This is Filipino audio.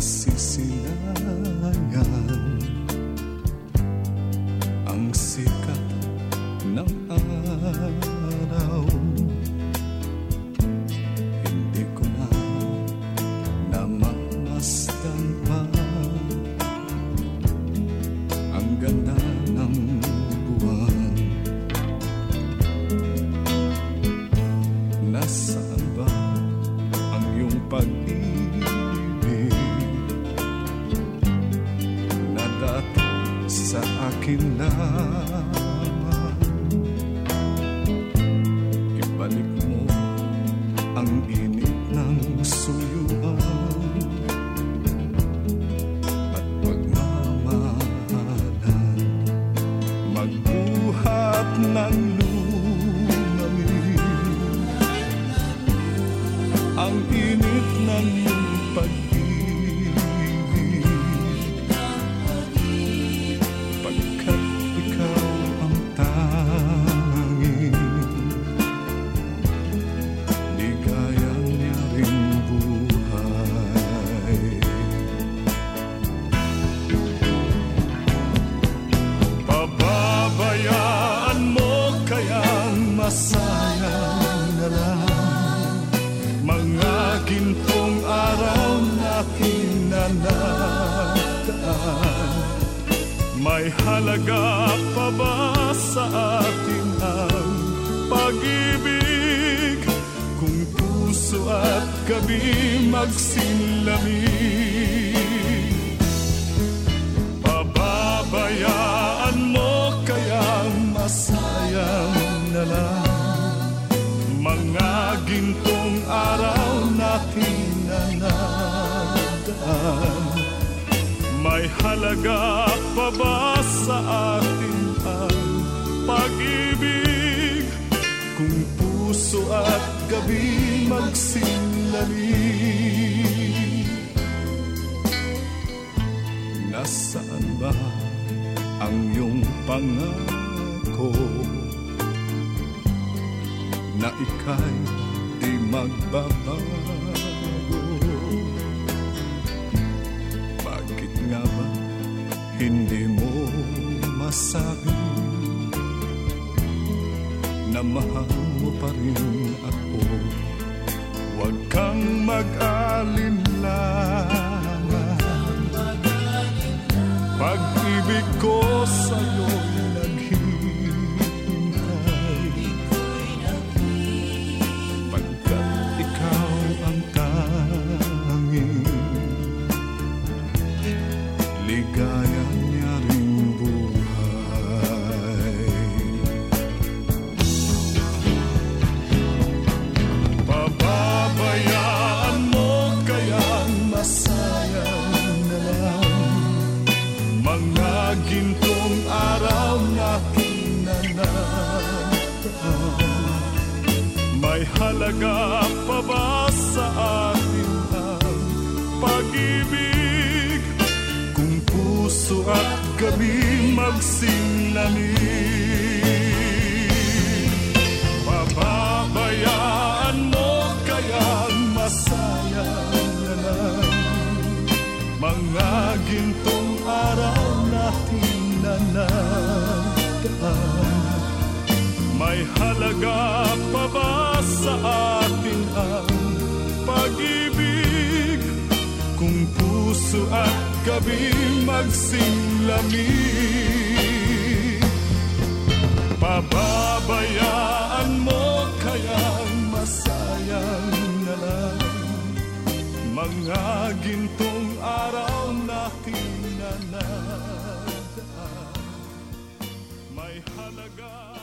se. Akin lamang. Ibalik masayang na lang. Mga gintong araw natin na nagdaan May halaga pa ba sa atin ang pag-ibig? Kung puso at gabi magsinlamig Pababayaan mo lang Mga gintong araw natin na nagdaan May halaga pa ba sa atin ang pag-ibig? Kung puso at gabi magsinlamig Nasaan ba ang iyong pangako Na ika'y di magbabago. Bakit nga ba hindi mo masabi Na mahal mo pa rin ako? Huwag kang mag-alinlangan Ligaya niya ring buhay. Pababayaan mo kayang masayang na lang. Mga gintong araw natin na nataan May halaga pa ba sa atin magsinlamig Pababayaan mo kayang masayang na araw na nagdaan May halaga pa ba sa atin ang pag-ibig? Kung puso at gabi magsinlamig gintong araw na nadaan May halaga